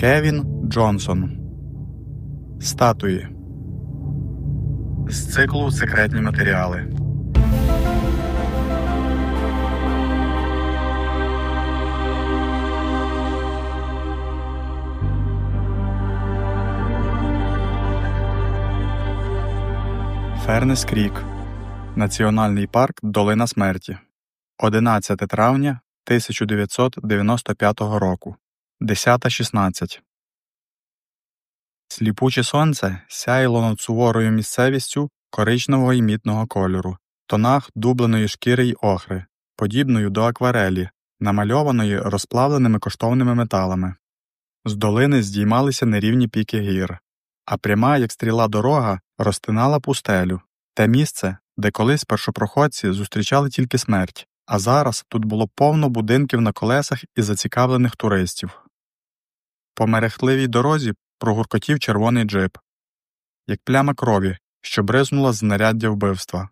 Кевін Джонсон. Статуї. З циклу Секретні матеріали. Фернес Крік. Національний парк Долина Смерті 11 травня 1995 року 10.16 Сліпуче сонце сяїло над суворою місцевістю коричневого і мітного кольору, тонах дубленої шкіри й охри, подібною до акварелі, намальованої розплавленими коштовними металами. З долини здіймалися нерівні піки гір, а пряма, як стріла дорога, розтинала пустелю те місце, де колись першопроходці зустрічали тільки смерть, а зараз тут було повно будинків на колесах і зацікавлених туристів. По мерехтливій дорозі прогуркотів червоний джип, як пляма крові, що бризнула з знаряддя вбивства.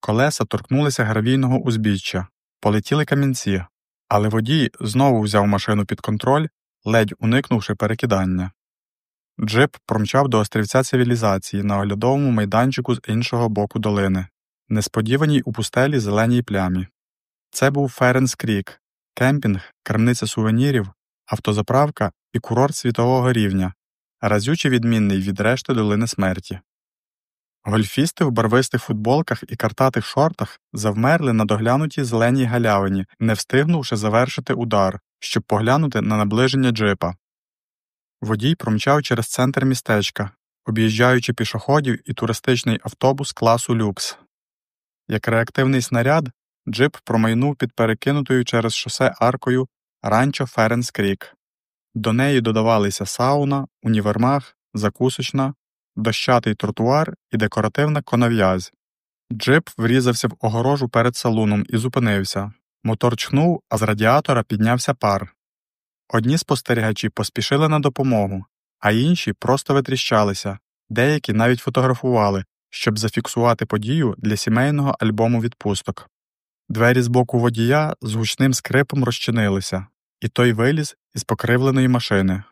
Колеса торкнулися гравійного узбіччя, полетіли камінці, але водій знову взяв машину під контроль, ледь уникнувши перекидання. Джип промчав до острівця цивілізації на оглядовому майданчику з іншого боку долини, несподіваній у пустелі зеленій плямі. Це був Ференс Крік, кемпінг, крамниця сувенірів, автозаправка і курорт світового рівня, разюче відмінний від решти долини смерті. Гольфісти в барвистих футболках і картатих шортах завмерли на доглянутій зеленій галявині, не встигнувши завершити удар, щоб поглянути на наближення джипа. Водій промчав через центр містечка, об'їжджаючи пішоходів і туристичний автобус класу люкс. Як реактивний снаряд, джип промайнув під перекинутою через шосе аркою ранчо Ференс Крік. До неї додавалися сауна, універмаг, закусочна, дощатий тротуар і декоративна конов'язь. Джип врізався в огорожу перед салуном і зупинився. Мотор чхнув, а з радіатора піднявся пар. Одні спостерігачі поспішили на допомогу, а інші просто витріщалися, деякі навіть фотографували, щоб зафіксувати подію для сімейного альбому відпусток. Двері з боку водія з гучним скрипом розчинилися, і той виліз із покривленої машини.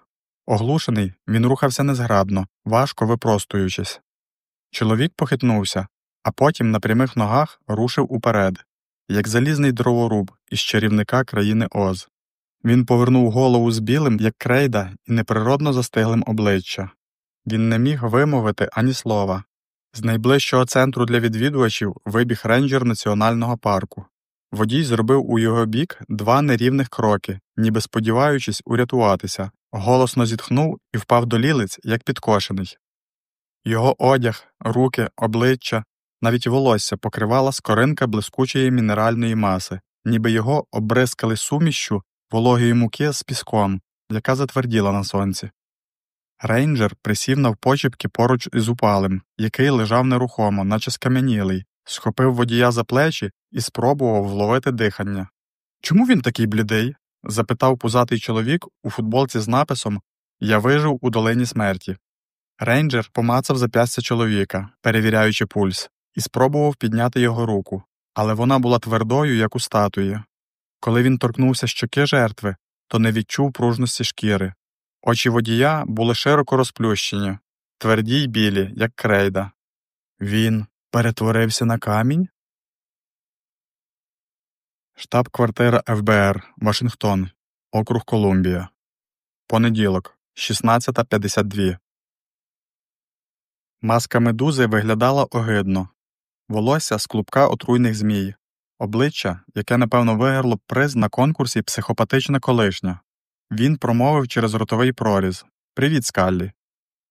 Оглушений, він рухався незграбно, важко випростуючись. Чоловік похитнувся, а потім на прямих ногах рушив уперед, як залізний дроворуб із чарівника країни Оз. Він повернув голову з білим, як крейда, і неприродно застиглим обличчя. Він не міг вимовити ані слова. З найближчого центру для відвідувачів вибіг рейнджер національного парку. Водій зробив у його бік два нерівних кроки, ніби сподіваючись урятуватися, голосно зітхнув і впав до лілиць, як підкошений. Його одяг, руки, обличчя, навіть волосся покривала скоринка блискучої мінеральної маси, ніби його обрискали сумішчю вологої муки з піском, яка затверділа на сонці. Рейнджер присів навпочіпки поруч із упалим, який лежав нерухомо, наче скам'янілий, схопив водія за плечі і спробував вловити дихання. Чому він такий блідий? запитав пузатий чоловік у футболці з написом Я вижив у долині смерті. Рейнджер помацав зап'ястя чоловіка, перевіряючи пульс, і спробував підняти його руку, але вона була твердою, як у статуї. Коли він торкнувся щоки жертви, то не відчув пружності шкіри. Очі водія були широко розплющені, тверді й білі, як крейда. Він перетворився на камінь? Штаб-квартира ФБР Вашингтон, Округ Колумбія. Понеділок, 16.52. Маска медузи виглядала огидно, волосся з клубка отруйних змій, обличчя, яке, напевно, виграло приз на конкурсі психопатична колишня. Він промовив через ротовий проріз Привіт, Скаллі.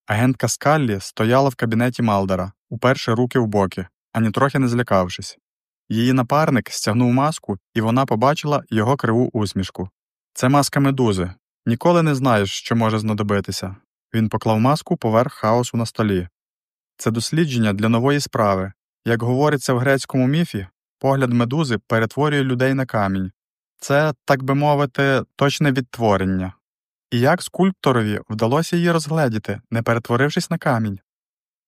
Агентка Скаллі стояла в кабінеті Малдера, уперше руки в боки, ані трохи не злякавшись. Її напарник стягнув маску, і вона побачила його криву усмішку. Це маска медузи. Ніколи не знаєш, що може знадобитися. Він поклав маску поверх хаосу на столі. Це дослідження для нової справи. Як говориться в грецькому міфі, погляд медузи перетворює людей на камінь. Це, так би мовити, точне відтворення. І як скульпторові вдалося її розгледіти, не перетворившись на камінь.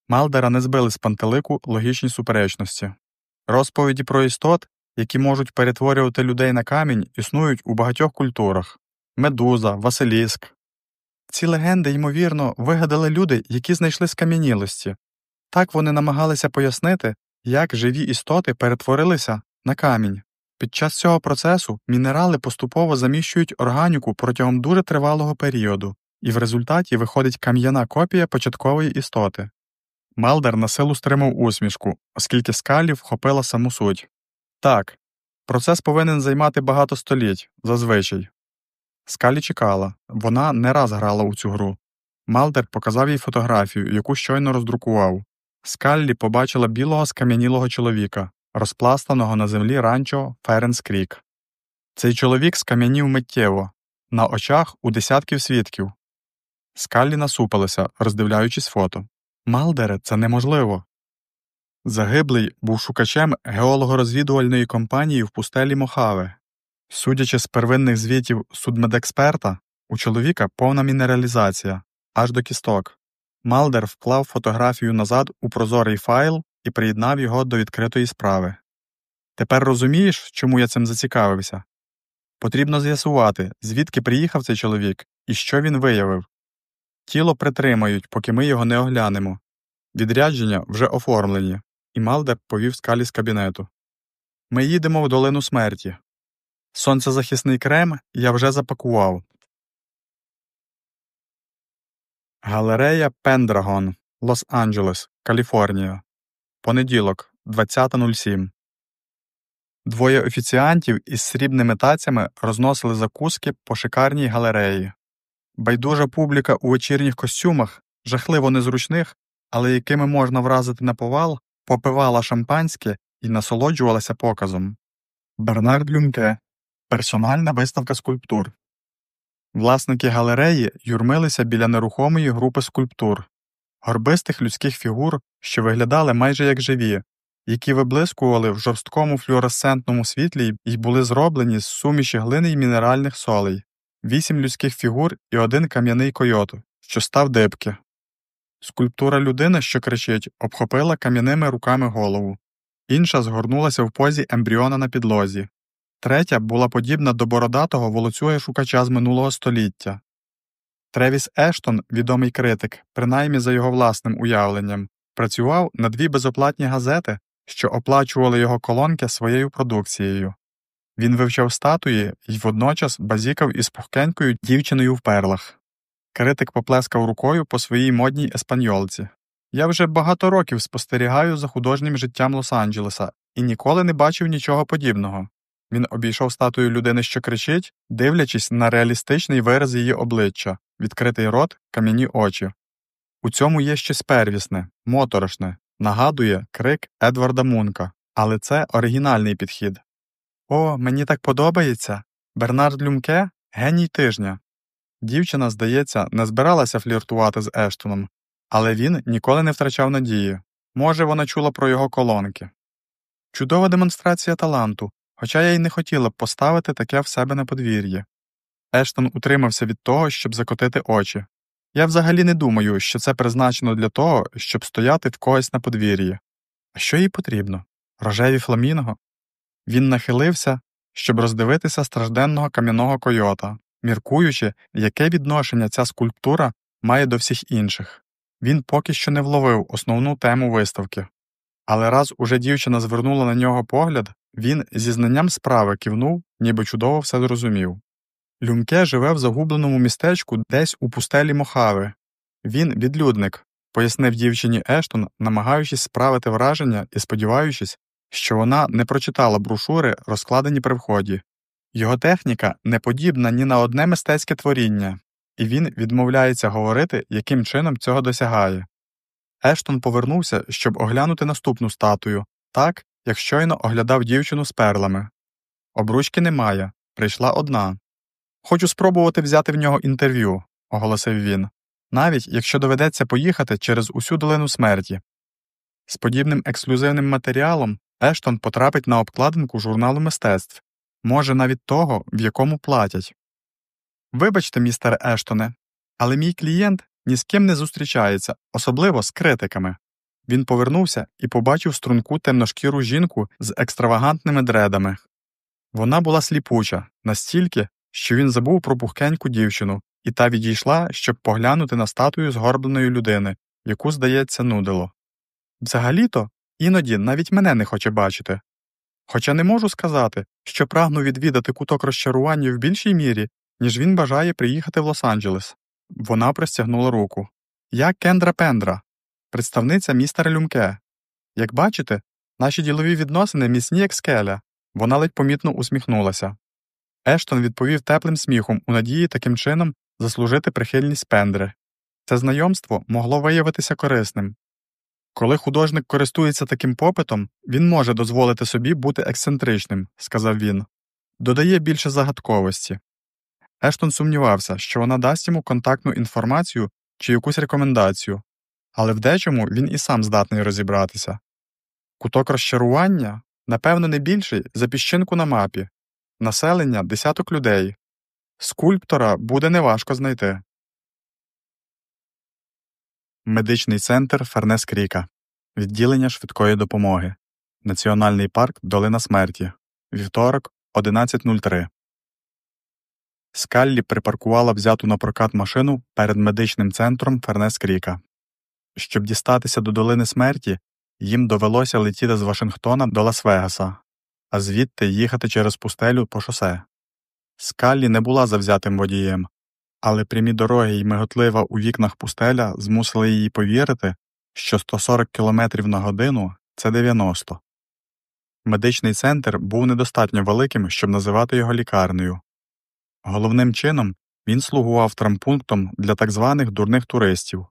Малдера не збили з пантелику логічні суперечності. Розповіді про істот, які можуть перетворювати людей на камінь, існують у багатьох культурах медуза, Василіск. Ці легенди, ймовірно, вигадали люди, які знайшли скам'янілості. Так вони намагалися пояснити, як живі істоти перетворилися на камінь. Під час цього процесу мінерали поступово заміщують органіку протягом дуже тривалого періоду, і в результаті виходить кам'яна копія початкової істоти. Малдер на силу стримав усмішку, оскільки скалі вхопила саму суть. Так, процес повинен займати багато століть, зазвичай. Скаллі чекала вона не раз грала у цю гру. Малдер показав їй фотографію, яку щойно роздрукував. Скаллі побачила білого скам'янілого чоловіка, розпластаного на землі ранчо Ференс Крік. Цей чоловік скам'янів миттєво, на очах у десятків свідків. Скаллі насупилася, роздивляючись фото. Малдере, це неможливо. Загиблий був шукачем геолого-розвідувальної компанії в пустелі Мохаве. Судячи з первинних звітів судмедексперта, у чоловіка повна мінералізація аж до кісток. Малдер вклав фотографію назад у прозорий файл і приєднав його до відкритої справи. Тепер розумієш, чому я цим зацікавився? Потрібно з'ясувати, звідки приїхав цей чоловік і що він виявив. Тіло притримають, поки ми його не оглянемо. Відрядження вже оформлені, і Малдер повів скалі з кабінету. Ми їдемо в долину смерті. Сонцезахисний крем я вже запакував. Галерея Пендрагон, Лос-Анджелес, Каліфорнія. Понеділок, 20.07. Двоє офіціантів із срібними тацями розносили закуски по шикарній галереї. Байдужа публіка у вечірніх костюмах, жахливо незручних, але якими можна вразити на повал, попивала шампанське і насолоджувалася показом. Бернард Люмке. Персональна виставка скульптур. Власники галереї юрмилися біля нерухомої групи скульптур, горбистих людських фігур, що виглядали майже як живі, які виблискували в жорсткому флюоресцентному світлі і були зроблені з суміші глини й мінеральних солей, вісім людських фігур і один кам'яний койот, що став дибки. Скульптура людини, що кричить, обхопила кам'яними руками голову, інша згорнулася в позі ембріона на підлозі. Третя була подібна до бородатого волоцюга шукача з минулого століття. Тревіс Ештон, відомий критик, принаймні за його власним уявленням, працював на дві безоплатні газети, що оплачували його колонки своєю продукцією. Він вивчав статуї і водночас базікав із пухкенькою дівчиною в перлах. Критик поплескав рукою по своїй модній еспаньолці. Я вже багато років спостерігаю за художнім життям Лос-Анджелеса і ніколи не бачив нічого подібного. Він обійшов статую людини, що кричить, дивлячись на реалістичний вираз її обличчя, відкритий рот, кам'яні очі. У цьому є щось первісне, моторошне, нагадує крик Едварда Мунка, але це оригінальний підхід. О, мені так подобається. Бернард Люмке геній тижня. Дівчина, здається, не збиралася фліртувати з Ештоном, але він ніколи не втрачав надії. Може, вона чула про його колонки. Чудова демонстрація таланту, хоча я й не хотіла б поставити таке в себе на подвір'ї. Ештон утримався від того, щоб закотити очі. Я взагалі не думаю, що це призначено для того, щоб стояти в когось на подвір'ї. А що їй потрібно? Рожеві фламінго? Він нахилився, щоб роздивитися стражденного кам'яного койота, міркуючи, яке відношення ця скульптура має до всіх інших. Він поки що не вловив основну тему виставки. Але раз уже дівчина звернула на нього погляд, він зі знанням справи кивнув, ніби чудово все зрозумів. Люмке живе в загубленому містечку десь у пустелі Мохави. Він відлюдник, пояснив дівчині Ештон, намагаючись справити враження і сподіваючись, що вона не прочитала брошури, розкладені при вході. Його техніка не подібна ні на одне мистецьке творіння, і він відмовляється говорити, яким чином цього досягає. Ештон повернувся, щоб оглянути наступну статую, так, як щойно оглядав дівчину з перлами. Обручки немає, прийшла одна. Хочу спробувати взяти в нього інтерв'ю, оголосив він, навіть якщо доведеться поїхати через усю долину смерті. З подібним ексклюзивним матеріалом Ештон потрапить на обкладинку журналу мистецтв, може навіть того, в якому платять. Вибачте, містер Ештоне, але мій клієнт ні з ким не зустрічається, особливо з критиками. Він повернувся і побачив струнку темношкіру жінку з екстравагантними дредами. Вона була сліпуча, настільки, що він забув про пухкеньку дівчину і та відійшла, щоб поглянути на статую згорбленої людини, яку, здається, нудило. Взагалі-то, іноді навіть мене не хоче бачити. Хоча не можу сказати, що прагну відвідати куток розчарування в більшій мірі, ніж він бажає приїхати в Лос-Анджелес. Вона простягнула руку. Я Кендра Пендра, представниця містера Люмке. Як бачите, наші ділові відносини міцні, як скеля. Вона ледь помітно усміхнулася. Ештон відповів теплим сміхом у надії таким чином заслужити прихильність Пендри. Це знайомство могло виявитися корисним. Коли художник користується таким попитом, він може дозволити собі бути ексцентричним, сказав він, додає більше загадковості. Ештон сумнівався, що вона дасть йому контактну інформацію чи якусь рекомендацію, але в дечому він і сам здатний розібратися. Куток розчарування, напевно, не більший за піщинку на мапі, населення десяток людей. Скульптора буде неважко знайти. Медичний центр Фернес Кріка. Відділення швидкої допомоги. Національний парк Долина Смерті. Вівторок 11.03. Скаллі припаркувала взяту на прокат машину перед медичним центром Фернес Кріка. Щоб дістатися до долини смерті, їм довелося летіти з Вашингтона до Лас-Вегаса, а звідти їхати через пустелю по шосе. Скаллі не була завзятим водієм, але прямі дороги й миготлива у вікнах пустеля змусили її повірити, що 140 км на годину це 90. Медичний центр був недостатньо великим, щоб називати його лікарнею. Головним чином він слугував трампунктом для так званих дурних туристів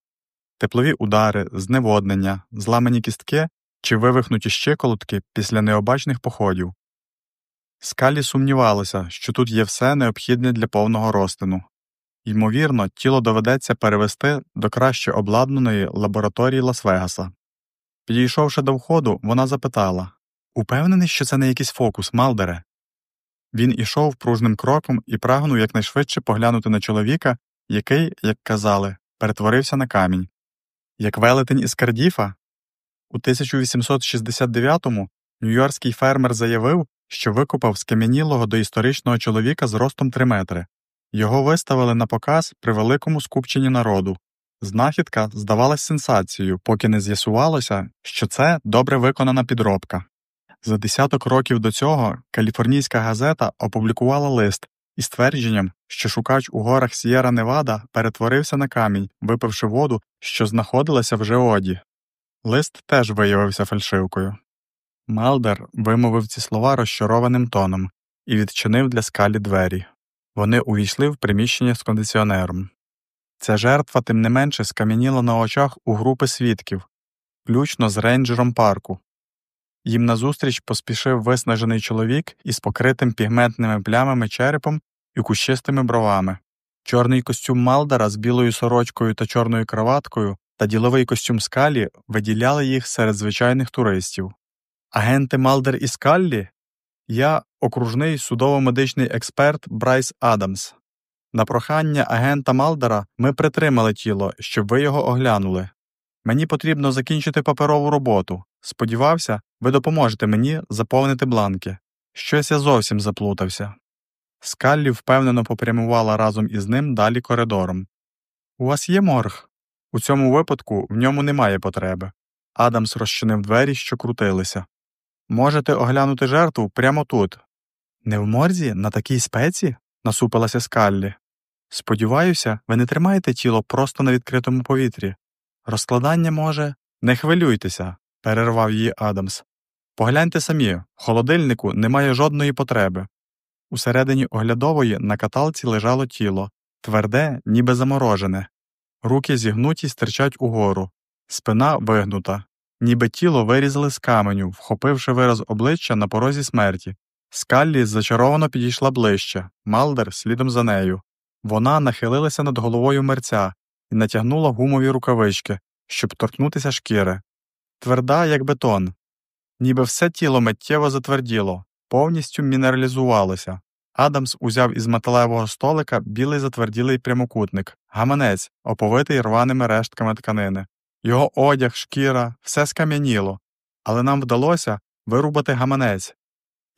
теплові удари, зневоднення, зламані кістки чи вивихнуті щиколотки після необачних походів. Скалі сумнівалося, що тут є все необхідне для повного розтину. Ймовірно, тіло доведеться перевести до краще обладнаної лабораторії Лас-Вегаса. Підійшовши до входу, вона запитала Упевнений, що це не якийсь фокус, Малдере? Він ішов пружним кроком і прагнув якнайшвидше поглянути на чоловіка, який, як казали, перетворився на камінь. Як велетень із Кардіфа? У 1869-му нью-йоркський фермер заявив, що викопав скам'янілого доісторичного чоловіка з ростом 3 метри. Його виставили на показ при великому скупченні народу. Знахідка здавалась сенсацією, поки не з'ясувалося, що це добре виконана підробка. За десяток років до цього каліфорнійська газета опублікувала лист із твердженням, що шукач у горах Сієра Невада перетворився на камінь, випивши воду, що знаходилася в Жеоді. Лист теж виявився фальшивкою. Малдер вимовив ці слова розчарованим тоном і відчинив для скалі двері. Вони увійшли в приміщення з кондиціонером. Ця жертва, тим не менше, скам'яніла на очах у групи свідків, включно з рейнджером парку. Їм назустріч поспішив виснажений чоловік із покритим пігментними плямами черепом і кущистими бровами. Чорний костюм Малдера з білою сорочкою та чорною кроваткою та діловий костюм скалі виділяли їх серед звичайних туристів. Агенти Малдер і Скаллі? Я окружний судово-медичний експерт Брайс Адамс. На прохання агента Малдера ми притримали тіло, щоб ви його оглянули. Мені потрібно закінчити паперову роботу. Сподівався, ви допоможете мені заповнити бланки. Щось я зовсім заплутався. Скаллі впевнено попрямувала разом із ним далі коридором. У вас є морг? У цьому випадку в ньому немає потреби. Адамс розчинив двері, що крутилися. Можете оглянути жертву прямо тут. Не в морзі, на такій спеці? насупилася скаллі. Сподіваюся, ви не тримаєте тіло просто на відкритому повітрі. Розкладання може. Не хвилюйтеся, перервав її Адамс. Погляньте самі, в холодильнику немає жодної потреби. Усередині оглядової на каталці лежало тіло, тверде, ніби заморожене, руки зігнуті стирчать угору, спина вигнута, ніби тіло вирізали з каменю, вхопивши вираз обличчя на порозі смерті. Скаллі зачаровано підійшла ближче, Малдер слідом за нею. Вона нахилилася над головою мерця і натягнула гумові рукавички, щоб торкнутися шкіри. Тверда, як бетон. Ніби все тіло миттєво затверділо, повністю мінералізувалося. Адамс узяв із металевого столика білий затверділий прямокутник, гаманець, оповитий рваними рештками тканини. Його одяг, шкіра, все скам'яніло, але нам вдалося вирубати гаманець,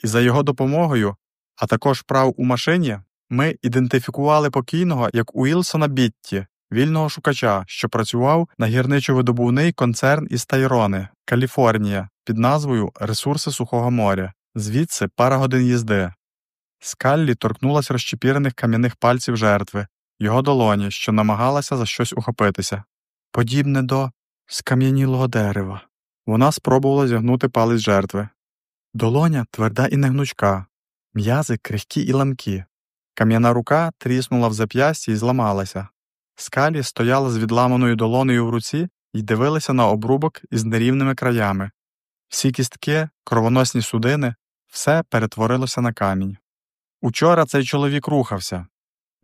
і за його допомогою, а також прав у машині, Ми ідентифікували покійного як Уілсона Бітті, вільного шукача, що працював на гірничо-видобувний концерн із Тайрони, Каліфорнія, під назвою Ресурси Сухого моря, звідси пара годин їзди. Скаллі торкнулась розчепірених кам'яних пальців жертви, його долоні, що намагалася за щось ухопитися. Подібне до скам'янілого дерева. Вона спробувала зігнути палець жертви. Долоня тверда і негнучка, м'язи крихкі і ламкі. Кам'яна рука тріснула в зап'ясті і зламалася. Скалі стояла з відламаною долонею в руці і дивилася на обрубок із нерівними краями. Всі кістки, кровоносні судини, все перетворилося на камінь. Учора цей чоловік рухався.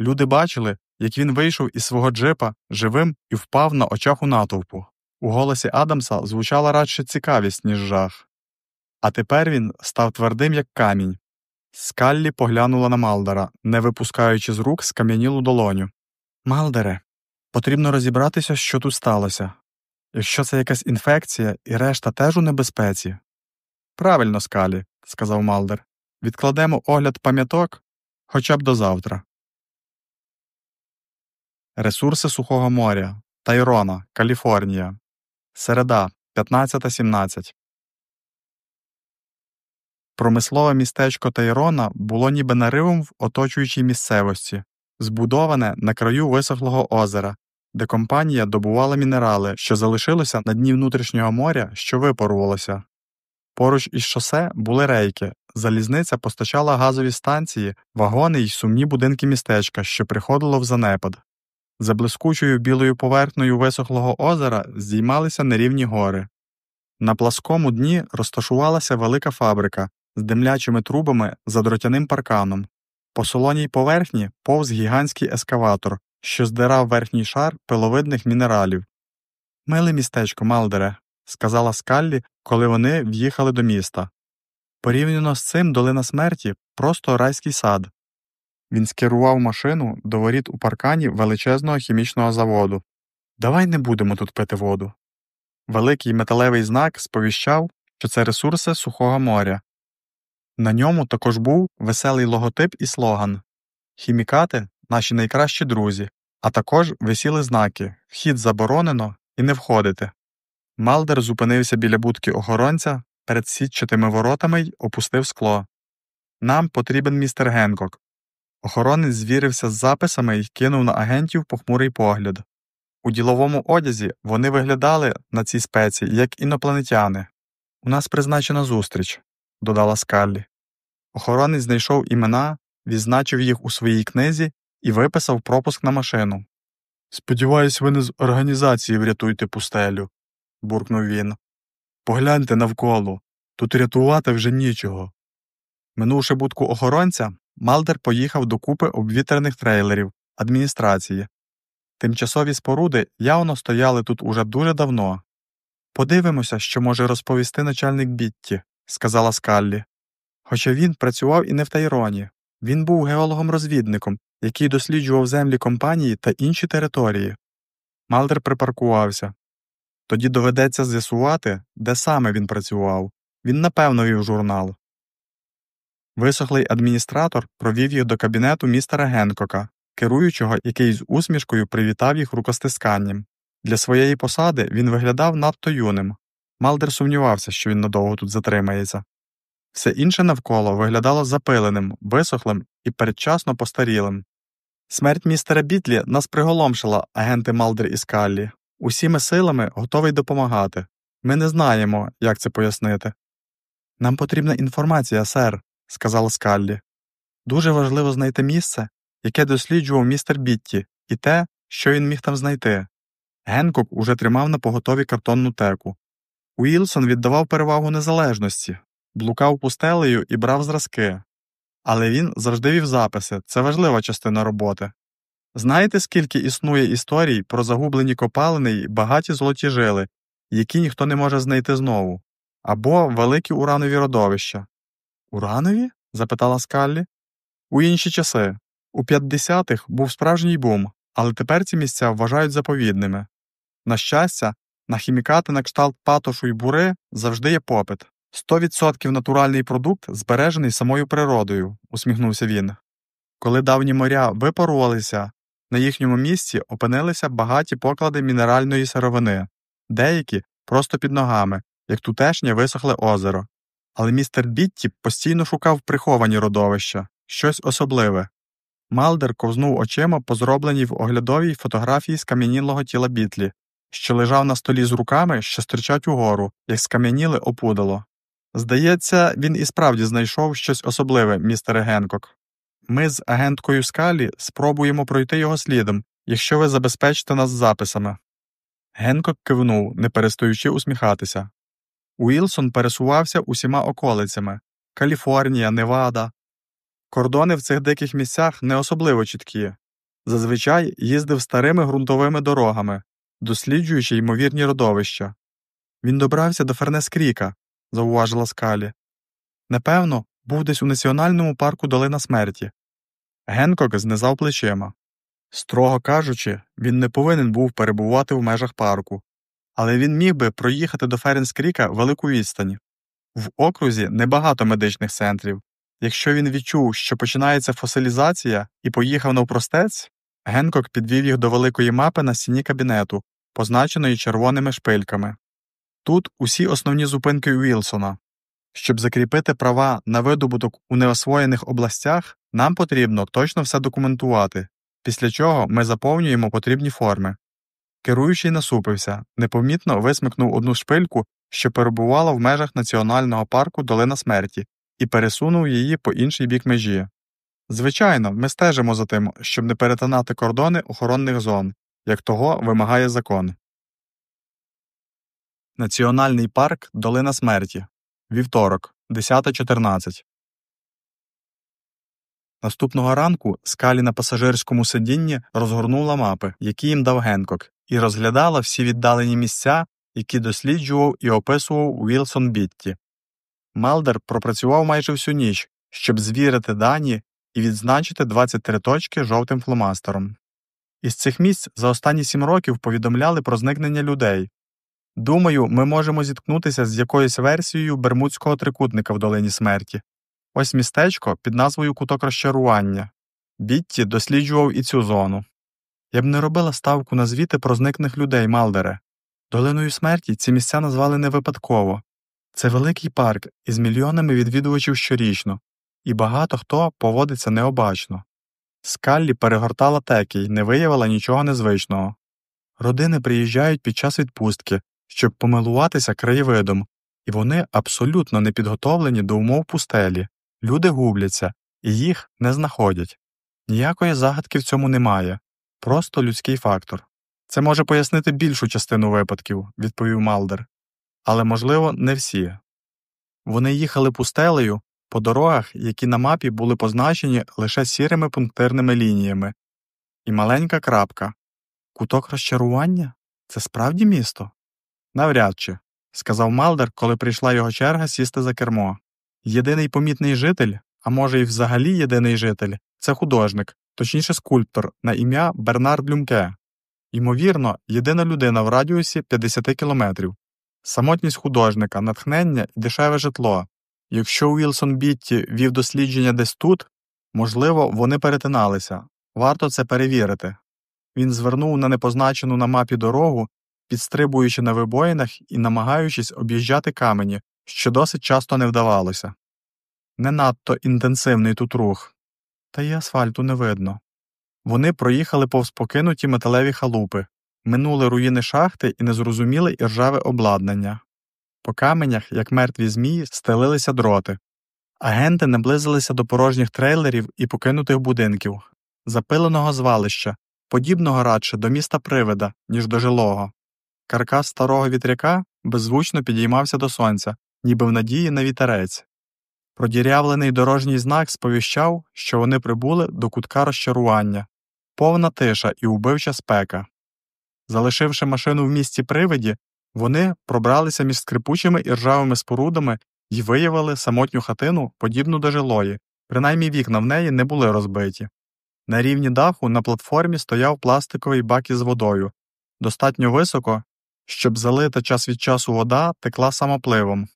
Люди бачили, як він вийшов із свого джипа живим і впав на очах у натовпу. У голосі Адамса звучала радше цікавість, ніж жах. А тепер він став твердим, як камінь. Скаллі поглянула на Малдера, не випускаючи з рук скам'янілу долоню. Малдере, потрібно розібратися, що тут сталося. Якщо це якась інфекція і решта теж у небезпеці. Правильно, скалі, сказав Малдер. Відкладемо огляд пам'яток хоча б до завтра. Ресурси Сухого моря. Тайрона, Каліфорнія. Середа 15.17. Промислове містечко Тайрона було ніби наривом в оточуючій місцевості, збудоване на краю висохлого озера, де компанія добувала мінерали, що залишилося на дні внутрішнього моря, що випарувалося. Поруч із шосе були рейки, залізниця постачала газові станції, вагони й сумні будинки містечка, що приходило в занепад. За блискучою білою поверхнею висохлого озера здіймалися нерівні гори. На пласкому дні розташувалася велика фабрика з димлячими трубами за дротяним парканом. По солоній поверхні повз гігантський ескаватор, що здирав верхній шар пиловидних мінералів. Миле містечко, Малдере, сказала Скаллі, коли вони в'їхали до міста. Порівняно з цим долина смерті просто райський сад. Він скерував машину до воріт у паркані величезного хімічного заводу. Давай не будемо тут пити воду. Великий металевий знак сповіщав, що це ресурси сухого моря. На ньому також був веселий логотип і слоган Хімікати наші найкращі друзі, а також висіли знаки Вхід заборонено і не входити. Малдер зупинився біля будки охоронця перед сітчатими воротами й опустив скло. Нам потрібен містер Генкок. Охоронець звірився з записами і кинув на агентів похмурий погляд. У діловому одязі вони виглядали на цій спеці як інопланетяни. У нас призначена зустріч, додала Скаллі. Охоронець знайшов імена, відзначив їх у своїй книзі і виписав пропуск на машину. Сподіваюсь, ви не з організації врятуйте пустелю, буркнув він. Погляньте навколо тут рятувати вже нічого. Минувши будку охоронця, Малдер поїхав до купи обвітрених трейлерів адміністрації. Тимчасові споруди явно стояли тут уже дуже давно. Подивимося, що може розповісти начальник Бітті, сказала Скаллі. Хоча він працював і не в Тайроні. Він був геологом-розвідником, який досліджував землі компанії та інші території. Малдер припаркувався. Тоді доведеться з'ясувати, де саме він працював. Він напевно вів журнал. Висохлий адміністратор провів їх до кабінету містера Генкока, керуючого, який з усмішкою привітав їх рукостисканням. Для своєї посади він виглядав надто юним. Малдер сумнівався, що він надовго тут затримається. Все інше навколо виглядало запиленим, висохлим і передчасно постарілим. Смерть містера Бітлі нас приголомшила, агенти Малдер і Скаллі. Усіми силами готовий допомагати. Ми не знаємо, як це пояснити. Нам потрібна інформація, сер, сказала Скаллі. Дуже важливо знайти місце, яке досліджував містер Бітті, і те, що він міг там знайти. Генкок уже тримав на поготові картонну теку. Уілсон віддавав перевагу незалежності, блукав пустелею і брав зразки. Але він завжди вів записи це важлива частина роботи. Знаєте, скільки існує історій про загублені копалини й багаті золоті жили, які ніхто не може знайти знову, або великі уранові родовища? Уранові? запитала Скаллі. У інші часи. У 50-х був справжній бум, але тепер ці місця вважають заповідними. На щастя, на хімікати на кшталт патошу й бури завжди є попит. 100% натуральний продукт збережений самою природою, усміхнувся він. Коли давні моря випарувалися, на їхньому місці опинилися багаті поклади мінеральної сировини, деякі просто під ногами, як тутешнє висохле озеро. Але містер Бітті постійно шукав приховані родовища, щось особливе. Малдер ковзнув очима по зробленій в оглядовій фотографії скам'янілого тіла бітлі, що лежав на столі з руками, що стирчать угору, як скам'яніле опудало. Здається, він і справді знайшов щось особливе, містере Генкок. Ми з агенткою Скалі спробуємо пройти його слідом, якщо ви забезпечите нас записами. Генкок кивнув, не перестаючи усміхатися. Уілсон пересувався усіма околицями Каліфорнія, Невада. Кордони в цих диких місцях не особливо чіткі. Зазвичай їздив старими ґрунтовими дорогами, досліджуючи ймовірні родовища. Він добрався до Фернес Кріка, зауважила скалі. Напевно, був десь у національному парку Долина смерті. Генкок знизав плечима. Строго кажучи, він не повинен був перебувати в межах парку, але він міг би проїхати до Ференскріка велику відстань. В окрузі небагато медичних центрів. Якщо він відчув, що починається фосилізація, і поїхав навпростець, Генкок підвів їх до великої мапи на стіні кабінету, позначеної червоними шпильками. Тут усі основні зупинки Уілсона. Щоб закріпити права на видобуток у неосвоєних областях, нам потрібно точно все документувати, після чого ми заповнюємо потрібні форми. Керуючий насупився, непомітно висмикнув одну шпильку, що перебувала в межах національного парку Долина смерті, і пересунув її по інший бік межі. Звичайно, ми стежимо за тим, щоб не перетинати кордони охоронних зон, як того вимагає закон. Національний парк Долина смерті. Вівторок, 10.14. Наступного ранку скалі на пасажирському сидінні розгорнула мапи, які їм дав Генкок, і розглядала всі віддалені місця, які досліджував і описував Уілсон Бітті. Малдер пропрацював майже всю ніч, щоб звірити дані і відзначити 23 точки жовтим фломастером. Із цих місць за останні сім років повідомляли про зникнення людей. Думаю, ми можемо зіткнутися з якоюсь версією Бермудського трикутника в долині смерті. Ось містечко під назвою Куток розчарування. Бітті досліджував і цю зону. Я б не робила ставку на звіти про зникних людей, Малдере. Долиною смерті ці місця назвали не випадково. Це великий парк із мільйонами відвідувачів щорічно, і багато хто поводиться необачно. Скаллі перегортала теки й не виявила нічого незвичного. Родини приїжджають під час відпустки, щоб помилуватися краєвидом, і вони абсолютно не підготовлені до умов пустелі, люди губляться і їх не знаходять. Ніякої загадки в цьому немає, просто людський фактор. Це може пояснити більшу частину випадків, відповів Малдер, але, можливо, не всі. Вони їхали пустелею по дорогах, які на мапі були позначені лише сірими пунктирними лініями, і маленька крапка куток розчарування це справді місто? Навряд чи, сказав Малдер, коли прийшла його черга сісти за кермо. Єдиний помітний житель, а може, й взагалі єдиний житель це художник, точніше скульптор на ім'я Бернард Люмке. Ймовірно, єдина людина в радіусі 50 кілометрів. Самотність художника, натхнення і дешеве житло. Якщо Уілсон Бітті вів дослідження десь тут, можливо, вони перетиналися. Варто це перевірити. Він звернув на непозначену на мапі дорогу, підстрибуючи на вибоїнах і намагаючись об'їжджати камені, що досить часто не вдавалося. Не надто інтенсивний тут рух, та й асфальту не видно. Вони проїхали повз покинуті металеві халупи, минули руїни шахти і незрозуміле іржаве обладнання. По каменях, як мертві змії, стелилися дроти. Агенти наблизилися до порожніх трейлерів і покинутих будинків, запиленого звалища, подібного радше до міста привида, ніж до жилого. Каркас старого вітряка беззвучно підіймався до сонця, ніби в надії на вітерець. Продірявлений дорожній знак сповіщав, що вони прибули до кутка розчарування, повна тиша і убивча спека. Залишивши машину в місті привиді, вони пробралися між скрипучими і ржавими спорудами і виявили самотню хатину, подібну до жилої, принаймні вікна в неї не були розбиті. На рівні даху на платформі стояв пластиковий бак із водою, достатньо високо, щоб залита час від часу вода текла самопливом.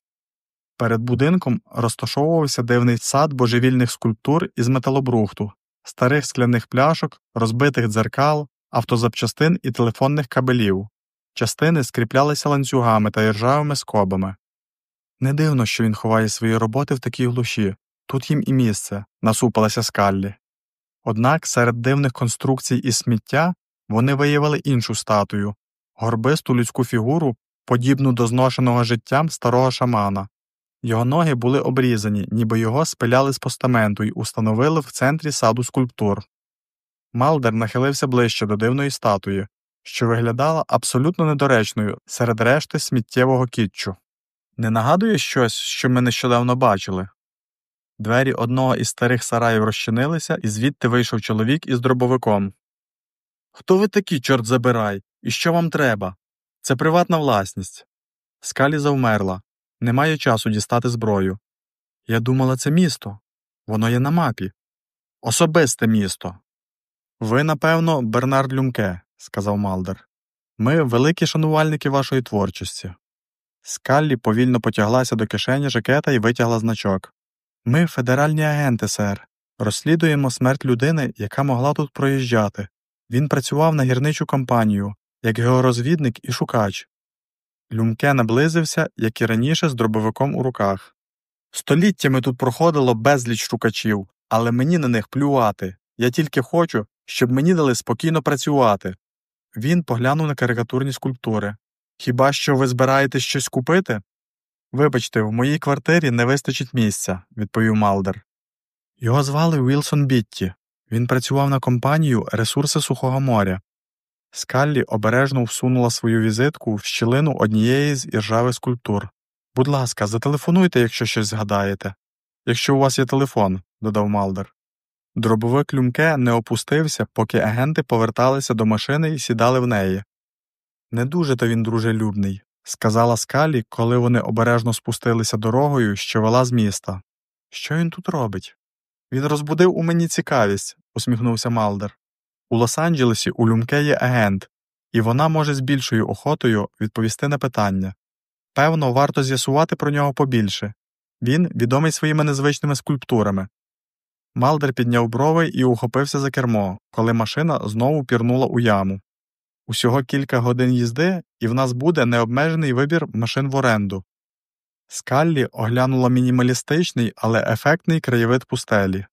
Перед будинком розташовувався дивний сад божевільних скульптур із металобрухту, старих скляних пляшок, розбитих дзеркал, автозапчастин і телефонних кабелів. Частини скріплялися ланцюгами та іржавими скобами. Не дивно, що він ховає свої роботи в такій глуші, тут їм і місце, насупилася скаллі. Однак серед дивних конструкцій і сміття вони виявили іншу статую горбисту людську фігуру, подібну до зношеного життям старого шамана. Його ноги були обрізані, ніби його спиляли з постаменту і установили в центрі саду скульптур. Малдер нахилився ближче до дивної статуї, що виглядала абсолютно недоречною серед решти сміттєвого кітчу. Не нагадує щось, що ми нещодавно бачили. Двері одного із старих сараїв розчинилися, і звідти вийшов чоловік із дробовиком. Хто ви такі, чорт забирай, і що вам треба? Це приватна власність. Скалі завмерла. Немає часу дістати зброю. Я думала, це місто. Воно є на мапі. Особисте місто. Ви, напевно, Бернард Люмке, сказав Малдер. Ми великі шанувальники вашої творчості. Скаллі повільно потяглася до кишені жакета і витягла значок. Ми федеральні агенти, сер. Розслідуємо смерть людини, яка могла тут проїжджати. Він працював на гірничу компанію, як георозвідник і шукач. Люмке наблизився, як і раніше, з дробовиком у руках. Століттями тут проходило безліч шукачів, але мені на них плювати. Я тільки хочу, щоб мені дали спокійно працювати. Він поглянув на карикатурні скульптури. Хіба що ви збираєтесь щось купити? Вибачте, в моїй квартирі не вистачить місця, відповів Малдер. Його звали Вілсон Бітті. Він працював на компанію Ресурси Сухого моря. Скаллі обережно всунула свою візитку в щілину однієї з іржавих скульптур. Будь ласка, зателефонуйте, якщо щось згадаєте. Якщо у вас є телефон, додав Малдер. Дробовик люмке не опустився, поки агенти поверталися до машини і сідали в неї. Не дуже то він дружелюбний, сказала Скалі, коли вони обережно спустилися дорогою, що вела з міста. Що він тут робить? Він розбудив у мені цікавість, усміхнувся Малдер. У Лос-Анджелесі у Люмке є агент, і вона може з більшою охотою відповісти на питання. Певно, варто з'ясувати про нього побільше він відомий своїми незвичними скульптурами. Малдер підняв брови і ухопився за кермо, коли машина знову пірнула у яму. Усього кілька годин їзди, і в нас буде необмежений вибір машин в оренду. Скаллі оглянула мінімалістичний, але ефектний краєвид пустелі.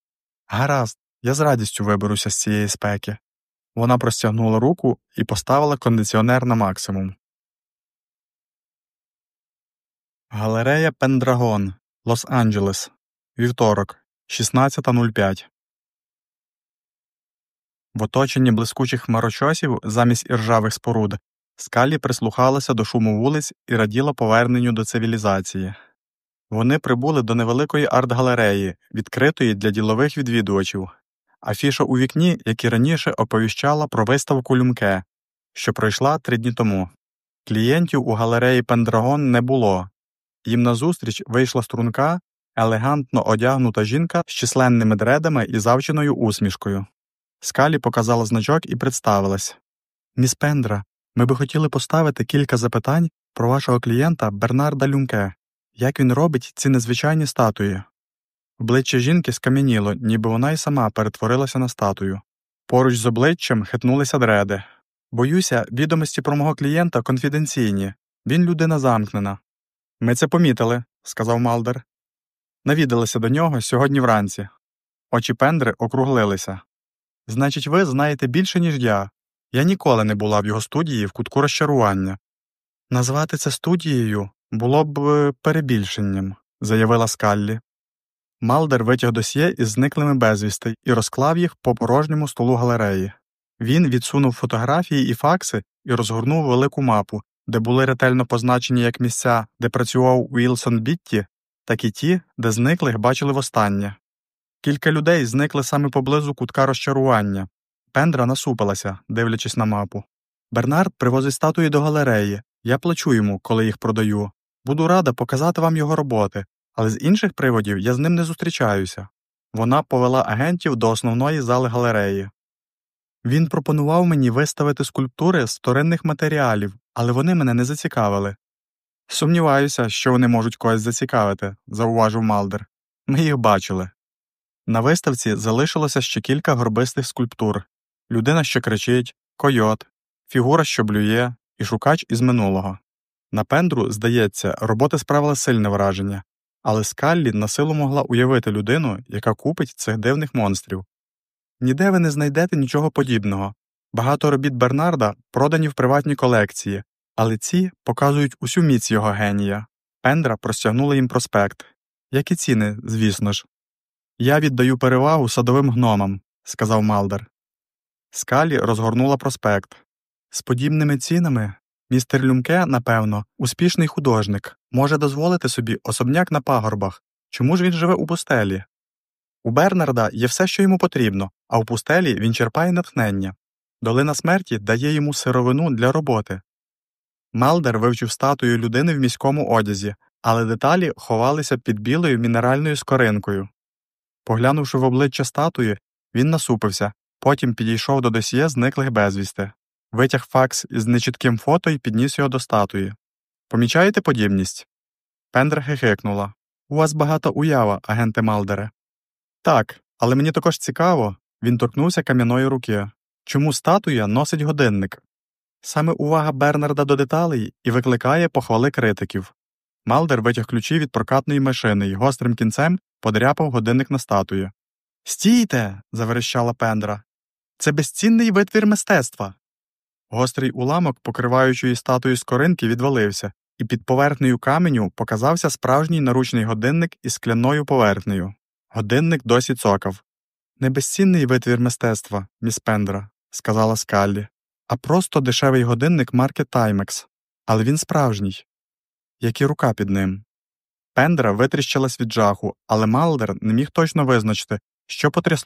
Гаразд, я з радістю виберуся з цієї спеки. Вона простягнула руку і поставила кондиціонер на максимум. Галерея Пендрагон, Лос-Анджелес. Вівторок, 16.05. В оточенні блискучих хмарочосів замість іржавих споруд скалі прислухалася до шуму вулиць і раділа поверненню до цивілізації. Вони прибули до невеликої арт-галереї, відкритої для ділових відвідувачів, Афіша у вікні, як і раніше, оповіщала про виставку Люмке, що пройшла три дні тому. Клієнтів у галереї Пендрагон не було. Їм назустріч вийшла струнка, елегантно одягнута жінка з численними дредами і завченою усмішкою. Скалі показала значок і представилась Міс Пендра, ми би хотіли поставити кілька запитань про вашого клієнта Бернарда Люмке, як він робить ці незвичайні статуї. Обличчя жінки скам'яніло, ніби вона й сама перетворилася на статую. Поруч з обличчям хитнулися дреди. Боюся, відомості про мого клієнта конфіденційні. Він людина замкнена. Ми це помітили, сказав Малдер. Навідалися до нього сьогодні вранці. Очі Пендри округлилися. Значить, ви знаєте більше, ніж я. Я ніколи не була в його студії в кутку розчарування. Назвати це студією було б е, перебільшенням, заявила Скаллі. Малдер витяг досьє із зниклими безвісти і розклав їх по порожньому столу галереї. Він відсунув фотографії і факси і розгорнув велику мапу, де були ретельно позначені як місця, де працював Уілсон Бітті, так і ті, де зниклих бачили востаннє. Кілька людей зникли саме поблизу кутка розчарування. Пендра насупилася, дивлячись на мапу. Бернард привозить статуї до галереї. Я плачу йому, коли їх продаю. Буду рада показати вам його роботи, але з інших приводів я з ним не зустрічаюся. Вона повела агентів до основної зали галереї. Він пропонував мені виставити скульптури з вторинних матеріалів, але вони мене не зацікавили. Сумніваюся, що вони можуть когось зацікавити, зауважив Малдер. Ми їх бачили. На виставці залишилося ще кілька горбистих скульптур людина, що кричить, койот, фігура, що блює, і шукач із минулого. На пендру, здається, роботи справили сильне враження, але Скаллі на силу могла уявити людину, яка купить цих дивних монстрів. Ніде ви не знайдете нічого подібного. Багато робіт Бернарда продані в приватні колекції, але ці показують усю міць його генія. Пендра простягнула їм проспект. Як і ціни, звісно ж. Я віддаю перевагу садовим гномам, сказав Малдер. Скалі розгорнула проспект. З подібними цінами містер Люмке, напевно, успішний художник, може дозволити собі особняк на пагорбах. Чому ж він живе у пустелі? У Бернарда є все, що йому потрібно, а у пустелі він черпає натхнення. Долина смерті дає йому сировину для роботи. Малдер вивчив статую людини в міському одязі, але деталі ховалися під білою мінеральною скоринкою. Поглянувши в обличчя статуї, він насупився, потім підійшов до досьє зниклих безвісти, витяг факс із нечітким фото і підніс його до статуї. Помічаєте подібність? Пендер хихикнула. У вас багата уява, агенте Малдере. Так, але мені також цікаво, він торкнувся кам'яної руки. Чому статуя носить годинник? Саме увага Бернарда до деталей і викликає похвали критиків. Малдер витяг ключі від прокатної машини і гострим кінцем подряпав годинник на статуї. Стійте. заверещала Пендра. Це безцінний витвір мистецтва. Гострий уламок, покриваючої статую скоринки, відвалився, і під поверхнею каменю показався справжній наручний годинник із скляною поверхнею. Годинник досі цокав. Не безцінний витвір мистецтва, міс Пендра, сказала Скаллі, а просто дешевий годинник марки Timex. Але він справжній. Як і рука під ним. Пендра витріщилась від жаху, але Малдер не міг точно визначити, що потрясло